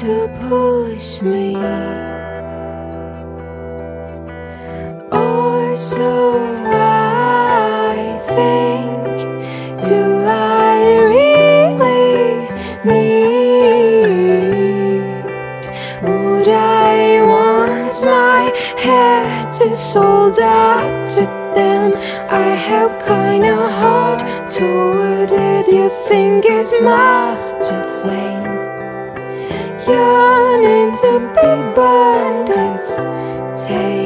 to push me, or so I think. Do I really need? Would I want my head to sold out to them? I have kinda hard to it. You think it's my yearning to be burned. It's take.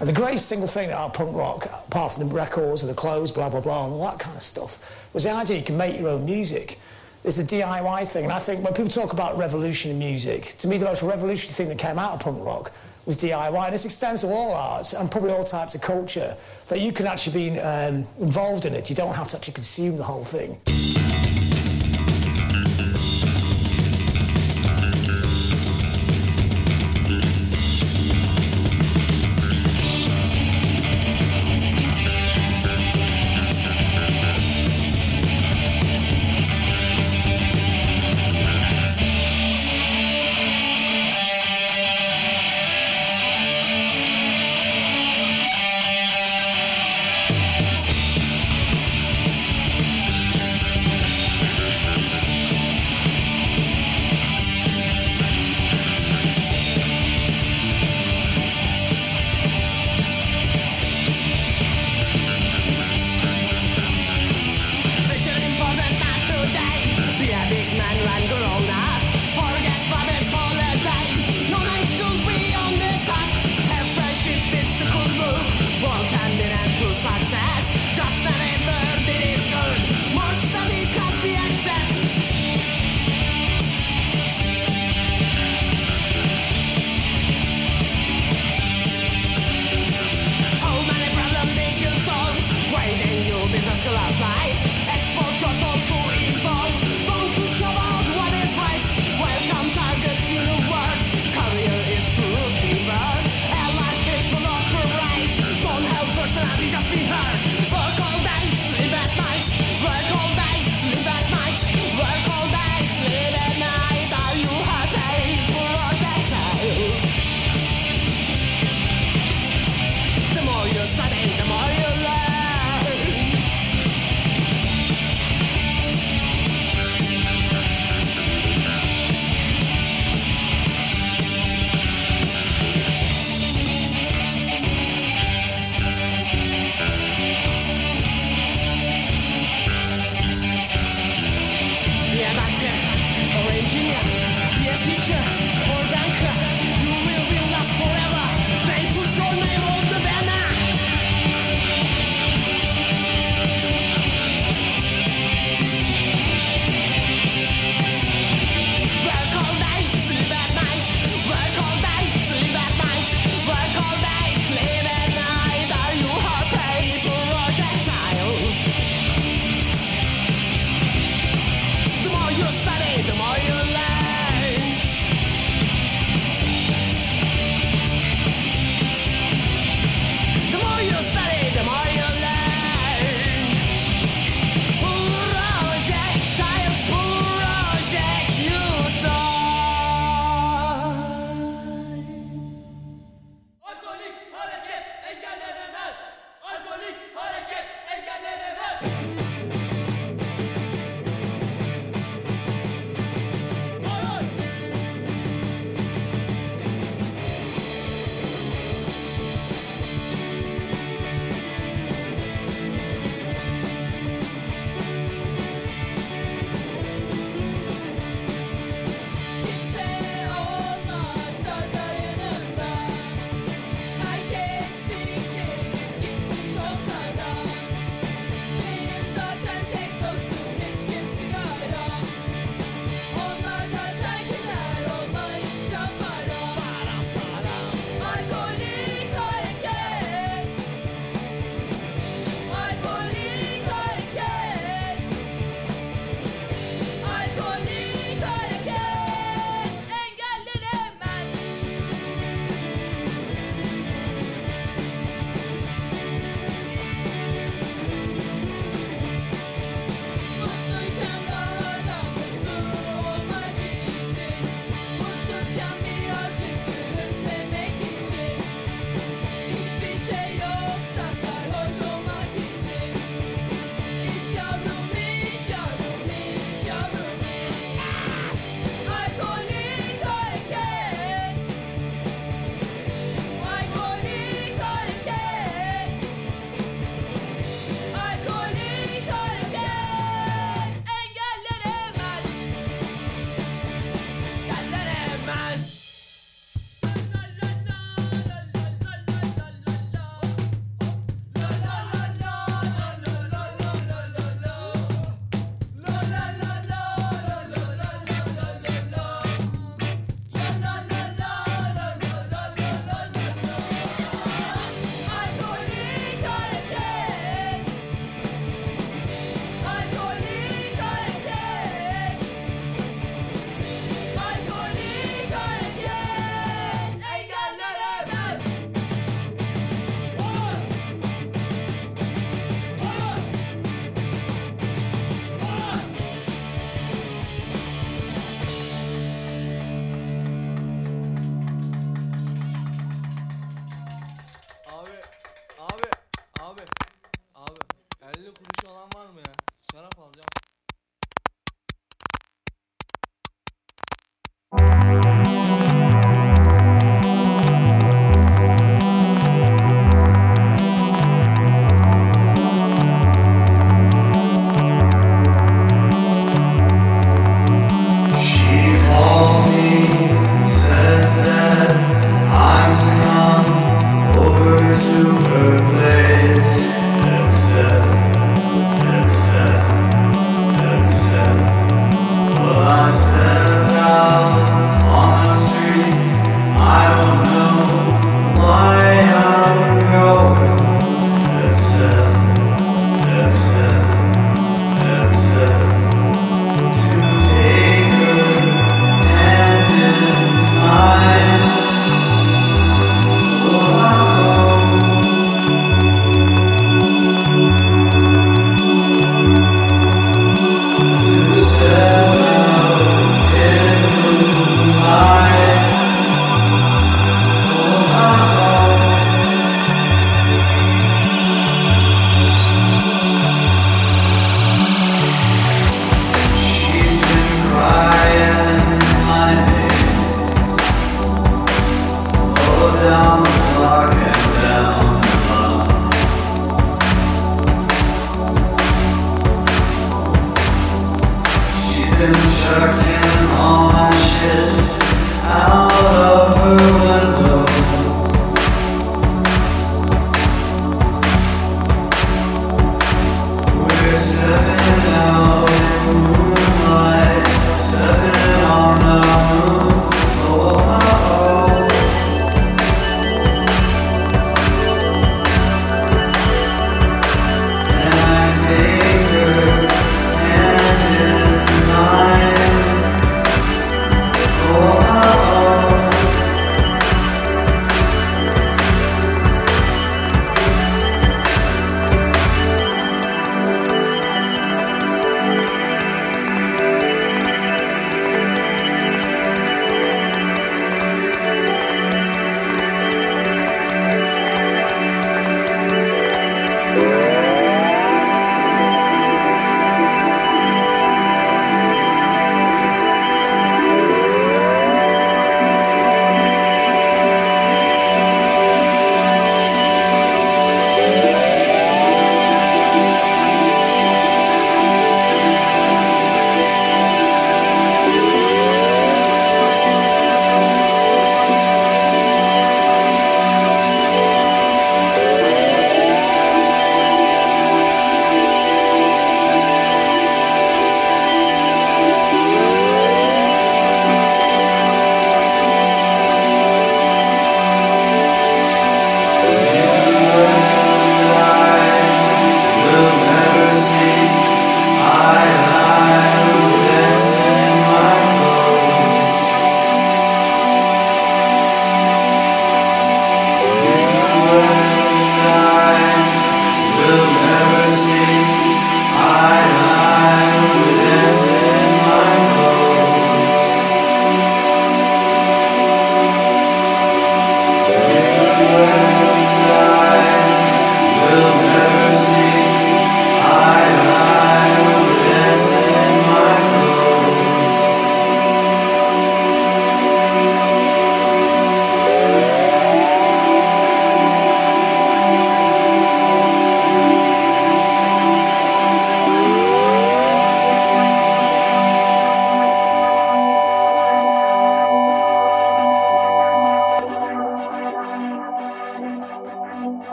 And the greatest single thing about punk rock, apart from the records and the clothes, blah, blah, blah, and all that kind of stuff, was the idea you can make your own music. It's a DIY thing. And I think when people talk about revolution in music, to me, the most revolutionary thing that came out of punk rock was DIY. And this extends to all arts and probably all types of culture, that you can actually be um, involved in it. You don't have to actually consume the whole thing.